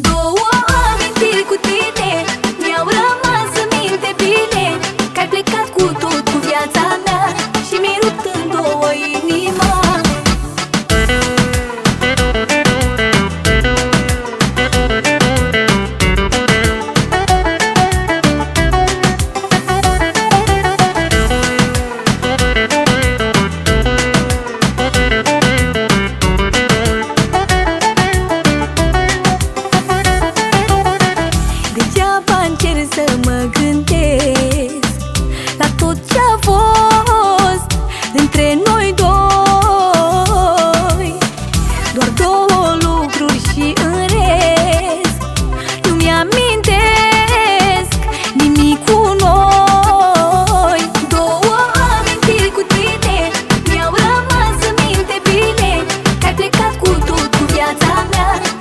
do viața mea.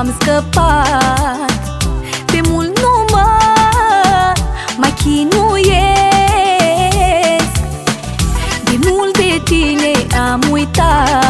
am scăpat. De mult nu mă mai chinuiesc. De mult de tine am uitat.